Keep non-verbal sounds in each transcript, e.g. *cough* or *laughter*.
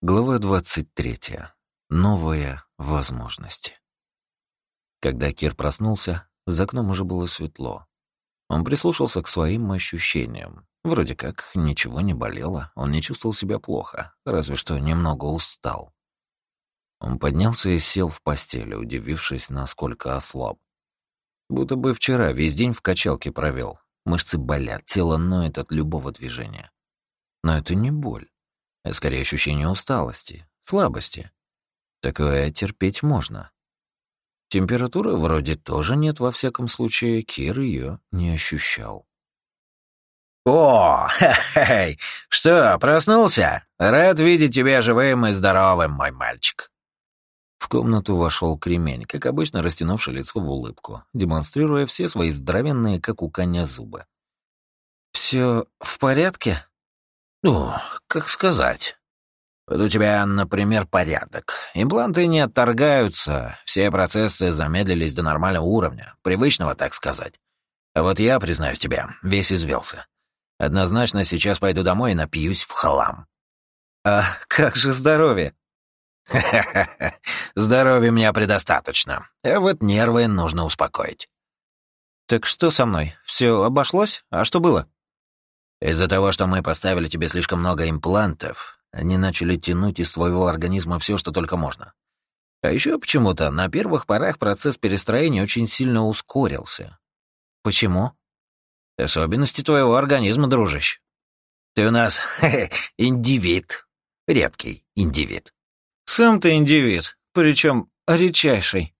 Глава 23. Новые возможности. Когда Кир проснулся, за окном уже было светло. Он прислушался к своим ощущениям. Вроде как ничего не болело, он не чувствовал себя плохо, разве что немного устал. Он поднялся и сел в постели, удивившись, насколько ослаб. Будто бы вчера весь день в качалке провел. Мышцы болят, тело ноет от любого движения. Но это не боль а скорее ощущение усталости, слабости. Такое терпеть можно. Температуры вроде тоже нет, во всяком случае, Кир ее не ощущал. «О, хе-хей! Что, проснулся? Рад видеть тебя живым и здоровым, мой мальчик!» В комнату вошел кремень, как обычно растянувший лицо в улыбку, демонстрируя все свои здоровенные, как у коня, зубы. Все в порядке?» Ну, как сказать. Вот у тебя, например, порядок. Импланты не отторгаются, все процессы замедлились до нормального уровня, привычного, так сказать. А вот я, признаюсь тебе, весь извелся. Однозначно сейчас пойду домой и напьюсь в хлам. А как же здоровье? Ха-ха-ха. *laughs* Здоровья меня предостаточно. А вот нервы нужно успокоить. Так что со мной? Все обошлось? А что было? Из-за того, что мы поставили тебе слишком много имплантов, они начали тянуть из твоего организма все, что только можно. А еще почему-то на первых порах процесс перестроения очень сильно ускорился. Почему? Особенности твоего организма, дружище. Ты у нас *laughs* индивид. Редкий индивид. Сам ты индивид, причем редчайший.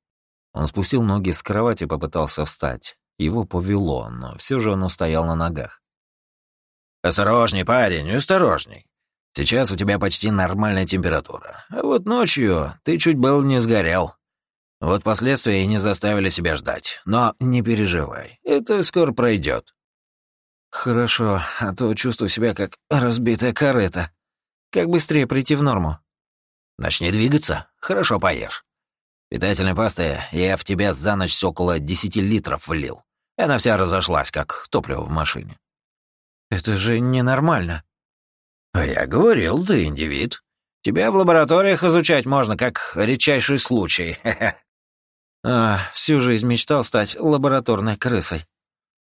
Он спустил ноги с кровати и попытался встать. Его повело, но все же он устоял на ногах. «Осторожней, парень, осторожней. Сейчас у тебя почти нормальная температура. А вот ночью ты чуть был не сгорел. Вот последствия и не заставили себя ждать. Но не переживай, это скоро пройдет. «Хорошо, а то чувствую себя как разбитая корыта. Как быстрее прийти в норму?» «Начни двигаться, хорошо поешь. Питательной пасты я в тебя за ночь около десяти литров влил. Она вся разошлась, как топливо в машине. Это же ненормально. А я говорил, ты индивид. Тебя в лабораториях изучать можно, как редчайший случай. *laughs* А, всю жизнь мечтал стать лабораторной крысой.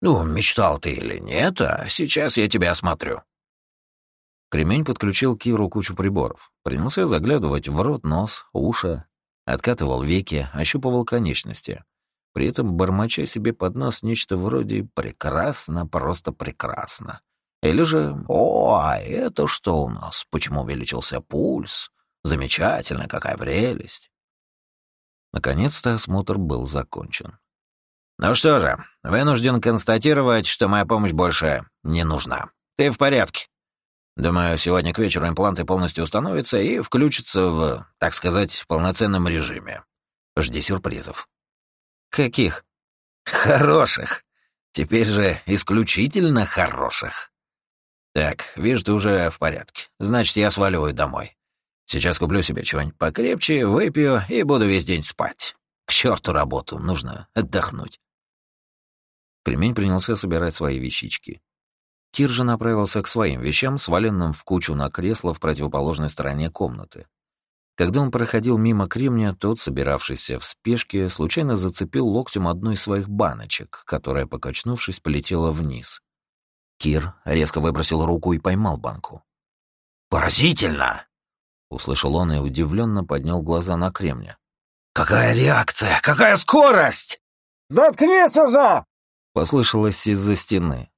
Ну, мечтал ты или нет, а сейчас я тебя осмотрю. Кремень подключил к Киру кучу приборов. Принялся заглядывать в рот, нос, уши, откатывал веки, ощупывал конечности при этом бормоча себе под нос нечто вроде «прекрасно, просто прекрасно». Или же «О, а это что у нас? Почему увеличился пульс? Замечательно, какая прелесть!» Наконец-то осмотр был закончен. «Ну что же, вынужден констатировать, что моя помощь больше не нужна. Ты в порядке. Думаю, сегодня к вечеру импланты полностью установятся и включатся в, так сказать, полноценном режиме. Жди сюрпризов». «Каких?» «Хороших. Теперь же исключительно хороших. Так, вижу, ты уже в порядке. Значит, я сваливаю домой. Сейчас куплю себе чего-нибудь покрепче, выпью и буду весь день спать. К черту работу, нужно отдохнуть». Кремень принялся собирать свои вещички. Кир же направился к своим вещам, сваленным в кучу на кресло в противоположной стороне комнаты. Когда он проходил мимо кремня, тот, собиравшийся в спешке, случайно зацепил локтем одну из своих баночек, которая, покачнувшись, полетела вниз. Кир резко выбросил руку и поймал банку. «Поразительно!» — услышал он и удивленно поднял глаза на кремня. «Какая реакция! Какая скорость!» «Заткнись уже!» — послышалось из-за стены.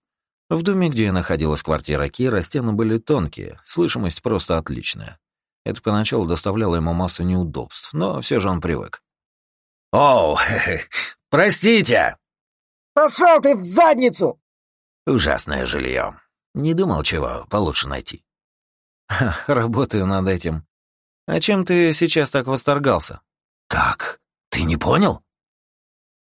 В доме, где находилась квартира Кира, стены были тонкие, слышимость просто отличная. Это поначалу доставляло ему массу неудобств, но все же он привык. «Оу, *laughs* простите!» «Пошел ты в задницу!» «Ужасное жилье. Не думал, чего получше найти». Ха, «Работаю над этим. А чем ты сейчас так восторгался?» «Как? Ты не понял?»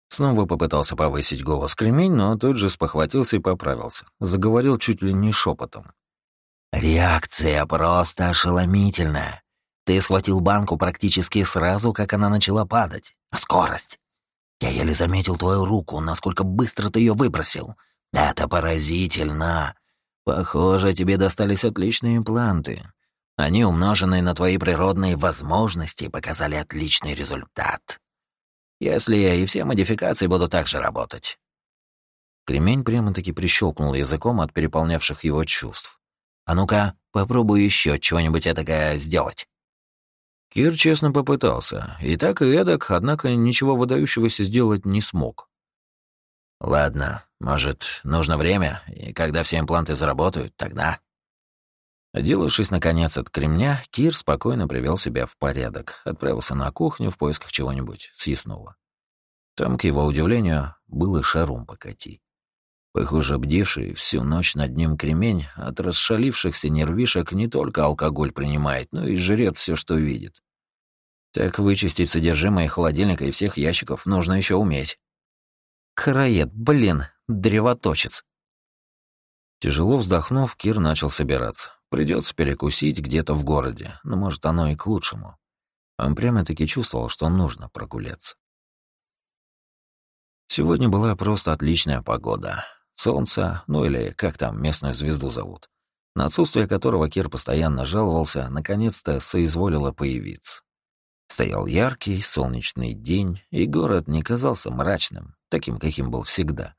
Снова попытался повысить голос кремень, но тут же спохватился и поправился. Заговорил чуть ли не шепотом. Реакция просто ошеломительная. Ты схватил банку практически сразу, как она начала падать. А скорость? Я еле заметил твою руку, насколько быстро ты ее выбросил. Это поразительно. Похоже, тебе достались отличные импланты. Они, умноженные на твои природные возможности, показали отличный результат. Если и все модификации будут так же работать. Кремень прямо-таки прищелкнул языком от переполнявших его чувств. «А ну-ка, попробуй еще чего-нибудь этакое сделать». Кир честно попытался. И так, и эдак, однако ничего выдающегося сделать не смог. «Ладно, может, нужно время, и когда все импланты заработают, тогда...» Отделавшись, наконец, от кремня, Кир спокойно привел себя в порядок, отправился на кухню в поисках чего-нибудь съестного. Там, к его удивлению, был и шарум покати. Похоже, бдивший всю ночь над ним кремень от расшалившихся нервишек не только алкоголь принимает, но и жрет все, что видит. Так вычистить содержимое холодильника и всех ящиков нужно еще уметь. Караед, блин, древоточец. Тяжело вздохнув, Кир начал собираться. Придется перекусить где-то в городе, но, может, оно и к лучшему. Он прямо-таки чувствовал, что нужно прогуляться. Сегодня была просто отличная погода. Солнце, ну или как там местную звезду зовут, на отсутствие которого Кир постоянно жаловался, наконец-то соизволило появиться. Стоял яркий солнечный день, и город не казался мрачным, таким, каким был всегда.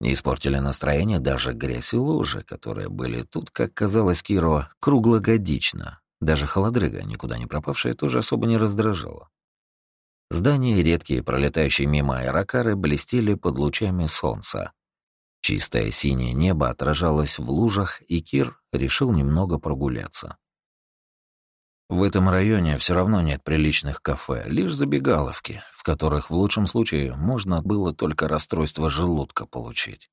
Не испортили настроение даже грязь и лужи, которые были тут, как казалось Киро, круглогодично. Даже холодрыга, никуда не пропавшая, тоже особо не раздражала. Здания и редкие пролетающие мимо аэрокары блестели под лучами солнца. Чистое синее небо отражалось в лужах, и Кир решил немного прогуляться. В этом районе все равно нет приличных кафе, лишь забегаловки, в которых в лучшем случае можно было только расстройство желудка получить.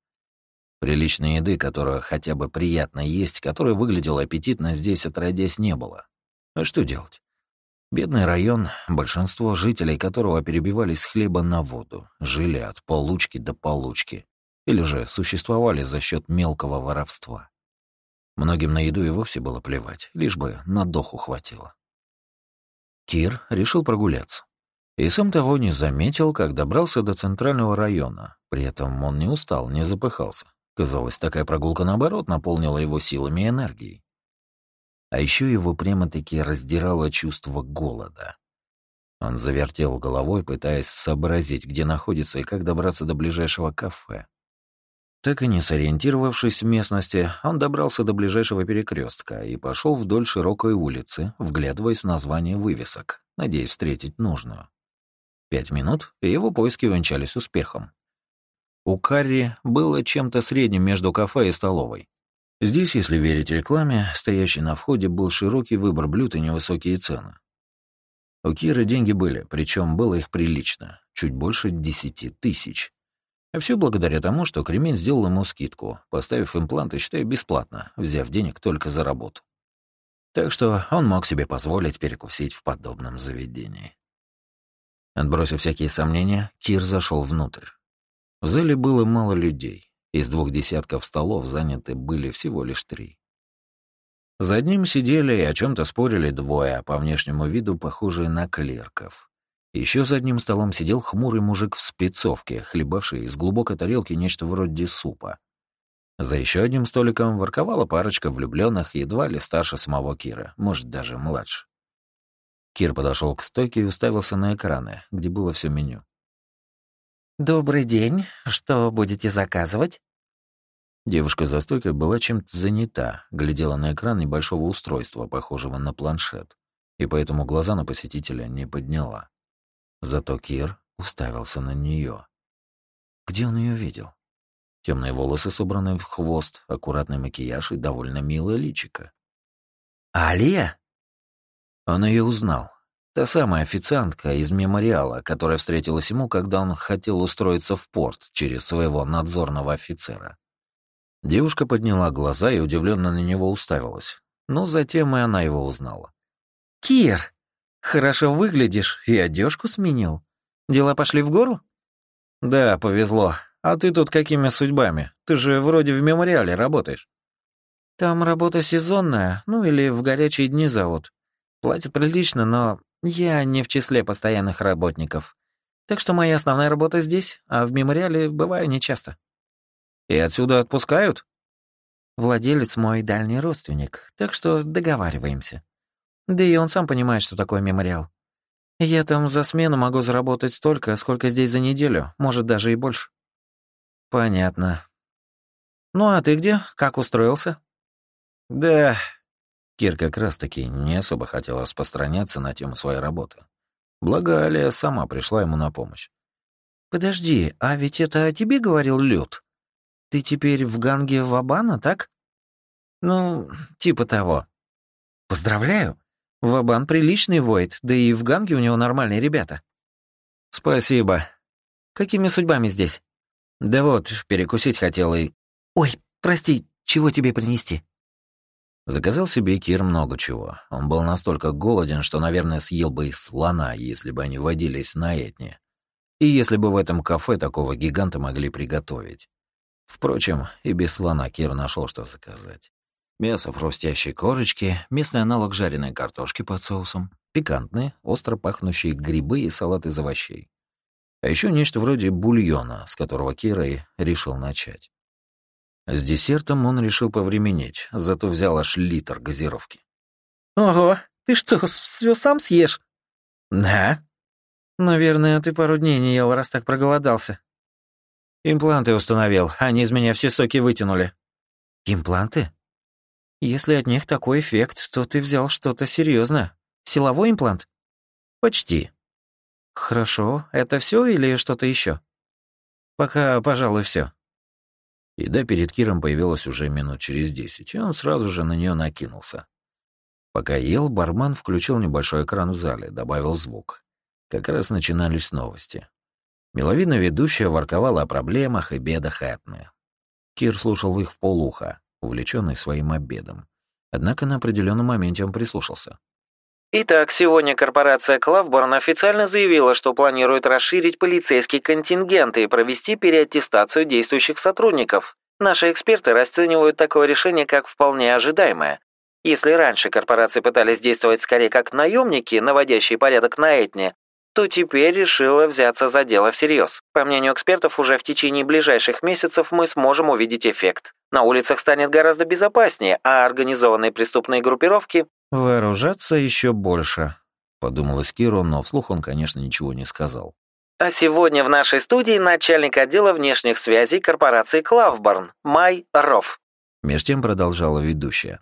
Приличной еды, которая хотя бы приятно есть, которая выглядела аппетитно, здесь отродясь не было. А что делать? Бедный район, большинство жителей которого перебивались с хлеба на воду, жили от получки до получки, или же существовали за счет мелкого воровства. Многим на еду и вовсе было плевать, лишь бы на доху хватило. Кир решил прогуляться. И сам того не заметил, как добрался до центрального района. При этом он не устал, не запыхался. Казалось, такая прогулка, наоборот, наполнила его силами и энергией. А еще его прямо-таки раздирало чувство голода. Он завертел головой, пытаясь сообразить, где находится и как добраться до ближайшего кафе. Так и не сориентировавшись в местности, он добрался до ближайшего перекрестка и пошел вдоль широкой улицы, вглядываясь в название вывесок, надеясь встретить нужную. Пять минут, и его поиски увенчались успехом. У Карри было чем-то средним между кафе и столовой. Здесь, если верить рекламе, стоящий на входе был широкий выбор блюд и невысокие цены. У Киры деньги были, причем было их прилично, чуть больше десяти тысяч. А все благодаря тому, что Кремень сделал ему скидку, поставив импланты, считай, бесплатно, взяв денег только за работу. Так что он мог себе позволить перекусить в подобном заведении. Отбросив всякие сомнения, Кир зашел внутрь. В зале было мало людей. Из двух десятков столов заняты были всего лишь три. За одним сидели и о чем то спорили двое, по внешнему виду похожие на клерков. Еще за одним столом сидел хмурый мужик в спецовке, хлебавший из глубокой тарелки нечто вроде супа. За еще одним столиком ворковала парочка влюбленных, едва ли старше самого Кира, может, даже младше. Кир подошел к стойке и уставился на экраны, где было все меню. «Добрый день. Что будете заказывать?» Девушка за стойкой была чем-то занята, глядела на экран небольшого устройства, похожего на планшет, и поэтому глаза на посетителя не подняла. Зато Кир уставился на нее. Где он ее видел? Темные волосы, собранные в хвост, аккуратный макияж и довольно милое личико. «Алия?» Он ее узнал. Та самая официантка из мемориала, которая встретилась ему, когда он хотел устроиться в порт через своего надзорного офицера. Девушка подняла глаза и удивленно на него уставилась. Но затем и она его узнала. «Кир!» Хорошо выглядишь и одежку сменил. Дела пошли в гору? Да, повезло. А ты тут какими судьбами? Ты же вроде в мемориале работаешь. Там работа сезонная, ну или в горячие дни зовут. Платят прилично, но я не в числе постоянных работников. Так что моя основная работа здесь, а в мемориале бываю нечасто. И отсюда отпускают? Владелец мой дальний родственник, так что договариваемся. Да и он сам понимает, что такое мемориал. Я там за смену могу заработать столько, сколько здесь за неделю, может, даже и больше. Понятно. Ну а ты где? Как устроился? Да, Кир как раз-таки не особо хотел распространяться на тему своей работы. Благо, Алия сама пришла ему на помощь. «Подожди, а ведь это о тебе говорил Люд? Ты теперь в ганге Вабана, так?» «Ну, типа того». «Поздравляю. Вабан приличный воид, да и в ганге у него нормальные ребята». «Спасибо. Какими судьбами здесь?» «Да вот, перекусить хотел и...» «Ой, прости, чего тебе принести?» Заказал себе Кир много чего. Он был настолько голоден, что, наверное, съел бы и слона, если бы они водились на Этне. И если бы в этом кафе такого гиганта могли приготовить. Впрочем, и без слона Кир нашел, что заказать. Мясо в хрустящей корочке, местный аналог жареной картошки под соусом, пикантные, остро пахнущие грибы и салат из овощей. А еще нечто вроде бульона, с которого Кира и решил начать. С десертом он решил повременить, зато взял аж литр газировки. «Ого, ты что, все сам съешь?» «Да». «Наверное, ты пару дней не ел, раз так проголодался». «Импланты установил, они из меня все соки вытянули». «Импланты? Если от них такой эффект, то ты взял что-то серьезное. Силовой имплант?» «Почти». «Хорошо, это все или что-то еще? «Пока, пожалуй, все. Еда перед Киром появилась уже минут через десять, и он сразу же на нее накинулся. Пока ел, бармен включил небольшой экран в зале, добавил звук. Как раз начинались новости. Миловидно ведущая ворковала о проблемах и бедах Этны. Кир слушал их в полуха, увлеченный своим обедом. Однако на определенном моменте он прислушался. Итак, сегодня корпорация Клавборн официально заявила, что планирует расширить полицейский контингент и провести переаттестацию действующих сотрудников. Наши эксперты расценивают такое решение как вполне ожидаемое. Если раньше корпорации пытались действовать скорее как наемники, наводящие порядок на Этне, то теперь решила взяться за дело всерьез. По мнению экспертов, уже в течение ближайших месяцев мы сможем увидеть эффект. На улицах станет гораздо безопаснее, а организованные преступные группировки «Вооружаться еще больше», — подумалось Киру, но вслух он, конечно, ничего не сказал. А сегодня в нашей студии начальник отдела внешних связей корпорации Клавборн, Май Ров. Меж тем продолжала ведущая.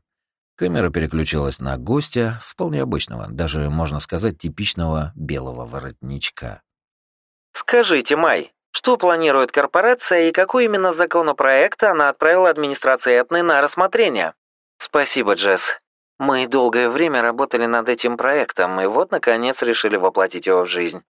Камера переключилась на гостя, вполне обычного, даже, можно сказать, типичного белого воротничка. «Скажите, Май, что планирует корпорация и какой именно законопроект она отправила администрации Этны на рассмотрение?» «Спасибо, Джесс. Мы долгое время работали над этим проектом, и вот, наконец, решили воплотить его в жизнь.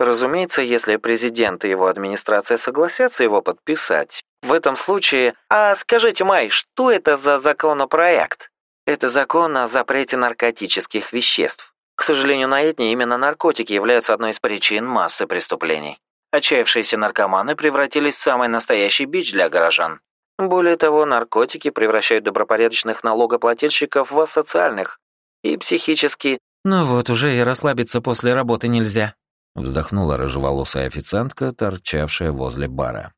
Разумеется, если президент и его администрация согласятся его подписать. В этом случае... А скажите, Май, что это за законопроект? Это закон о запрете наркотических веществ. К сожалению, на Этне именно наркотики являются одной из причин массы преступлений. Отчаявшиеся наркоманы превратились в самый настоящий бич для горожан. Более того, наркотики превращают добропорядочных налогоплательщиков в асоциальных и психически... «Ну вот, уже и расслабиться после работы нельзя», — вздохнула рыжеволосая официантка, торчавшая возле бара.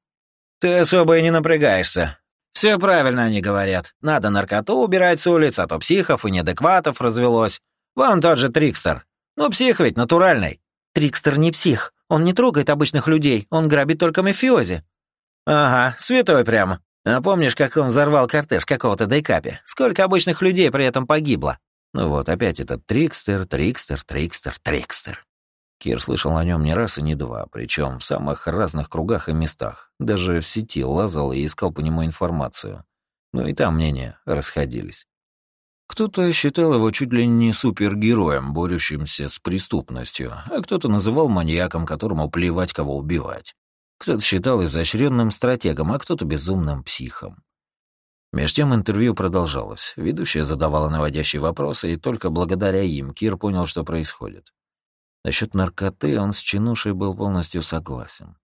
«Ты особо и не напрягаешься. Все правильно они говорят. Надо наркоту убирать с улиц, а то психов и неадекватов развелось. Вон тот же Трикстер. Ну, псих ведь натуральный». «Трикстер не псих. Он не трогает обычных людей. Он грабит только мафиози». «Ага, святой прямо. А помнишь, как он взорвал кортеж какого-то дейкапи? Сколько обычных людей при этом погибло? Ну вот, опять этот Трикстер, Трикстер, Трикстер, Трикстер. Кир слышал о нем не раз и не два, причем в самых разных кругах и местах. Даже в сети лазал и искал по нему информацию. Но и там мнения расходились. Кто-то считал его чуть ли не супергероем, борющимся с преступностью, а кто-то называл маньяком, которому плевать, кого убивать. Кто-то считал изощренным стратегом, а кто-то безумным психом. Меж тем интервью продолжалось. Ведущая задавала наводящие вопросы, и только благодаря им Кир понял, что происходит. Насчет наркоты он с Чинушей был полностью согласен.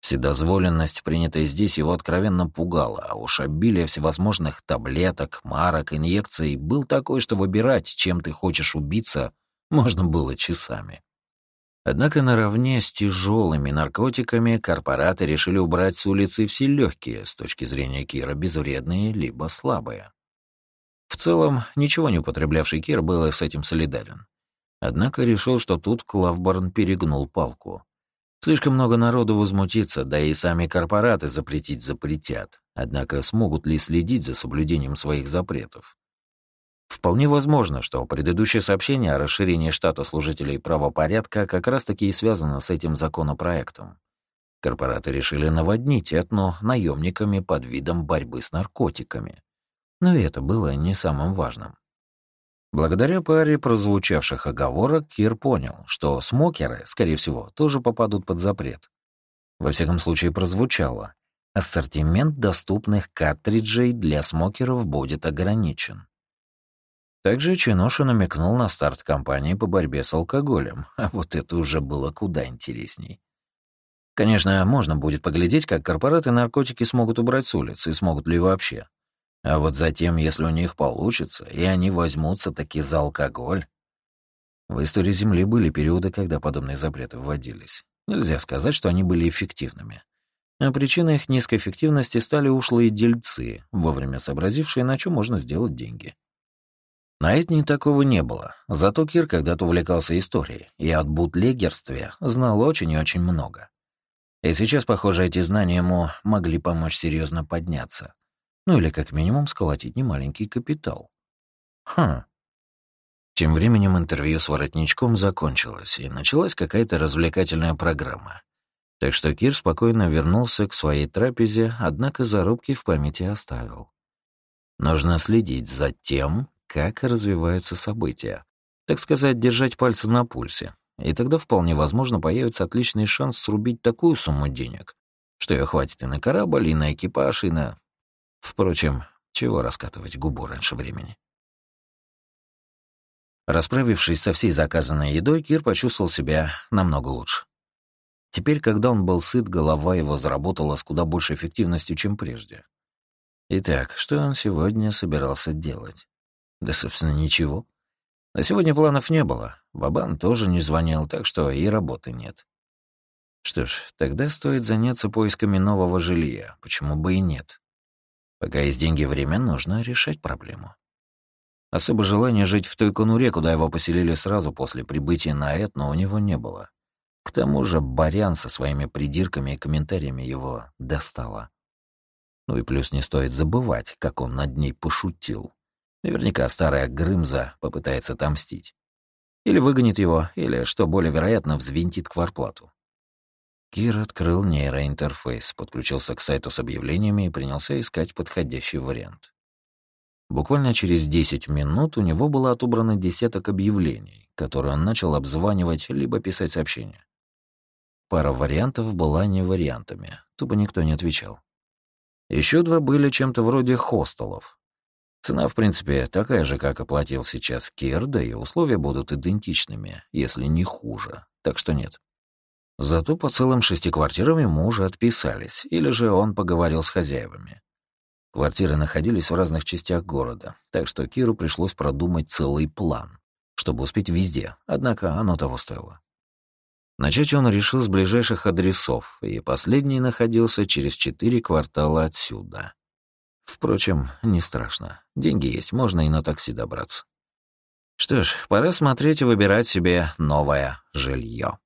Вседозволенность, принятая здесь, его откровенно пугала, а уж обилие всевозможных таблеток, марок, инъекций был такой, что выбирать, чем ты хочешь убиться, можно было часами. Однако наравне с тяжелыми наркотиками корпораты решили убрать с улицы все легкие, с точки зрения Кира, безвредные либо слабые. В целом, ничего не употреблявший Кир был с этим солидарен. Однако решил, что тут Клавборн перегнул палку. Слишком много народу возмутится, да и сами корпораты запретить запретят. Однако смогут ли следить за соблюдением своих запретов? Вполне возможно, что предыдущее сообщение о расширении штата служителей правопорядка как раз-таки и связано с этим законопроектом. Корпораты решили наводнить этно наемниками под видом борьбы с наркотиками. Но это было не самым важным. Благодаря паре прозвучавших оговорок Кир понял, что смокеры, скорее всего, тоже попадут под запрет. Во всяком случае, прозвучало. Ассортимент доступных картриджей для смокеров будет ограничен. Также Чиноша намекнул на старт кампании по борьбе с алкоголем, *laughs* а вот это уже было куда интересней. Конечно, можно будет поглядеть, как корпораты наркотики смогут убрать с улицы, и смогут ли вообще. А вот затем, если у них получится, и они возьмутся таки за алкоголь... В истории Земли были периоды, когда подобные запреты вводились. Нельзя сказать, что они были эффективными. А причиной их низкой эффективности стали ушлые дельцы, вовремя сообразившие, на чем можно сделать деньги. На Этне такого не было. Зато Кир когда-то увлекался историей, и от бутлегерстве знал очень и очень много. И сейчас, похоже, эти знания ему могли помочь серьезно подняться. Ну или как минимум сколотить немаленький капитал. Хм. Тем временем интервью с воротничком закончилось, и началась какая-то развлекательная программа. Так что Кир спокойно вернулся к своей трапезе, однако зарубки в памяти оставил. Нужно следить за тем, как развиваются события. Так сказать, держать пальцы на пульсе. И тогда вполне возможно появится отличный шанс срубить такую сумму денег, что ее хватит и на корабль, и на экипаж, и на... Впрочем, чего раскатывать губу раньше времени? Расправившись со всей заказанной едой, Кир почувствовал себя намного лучше. Теперь, когда он был сыт, голова его заработала с куда большей эффективностью, чем прежде. Итак, что он сегодня собирался делать? Да, собственно, ничего. На сегодня планов не было. Бабан тоже не звонил, так что и работы нет. Что ж, тогда стоит заняться поисками нового жилья. Почему бы и нет? Пока есть деньги и время, нужно решать проблему. Особо желания жить в той конуре, куда его поселили сразу после прибытия на Этно, у него не было. К тому же Барян со своими придирками и комментариями его достала. Ну и плюс не стоит забывать, как он над ней пошутил. Наверняка старая Грымза попытается отомстить. Или выгонит его, или, что более вероятно, взвинтит кварплату. Кир открыл нейроинтерфейс, подключился к сайту с объявлениями и принялся искать подходящий вариант. Буквально через 10 минут у него было отобрано десяток объявлений, которые он начал обзванивать либо писать сообщения. Пара вариантов была не вариантами, тупо никто не отвечал. Еще два были чем-то вроде хостелов, Цена, в принципе, такая же, как оплатил сейчас Кир, да и условия будут идентичными, если не хуже, так что нет. Зато по целым шести квартирам ему уже отписались, или же он поговорил с хозяевами. Квартиры находились в разных частях города, так что Киру пришлось продумать целый план, чтобы успеть везде, однако оно того стоило. Начать он решил с ближайших адресов, и последний находился через четыре квартала отсюда. Впрочем, не страшно. Деньги есть, можно и на такси добраться. Что ж, пора смотреть и выбирать себе новое жилье.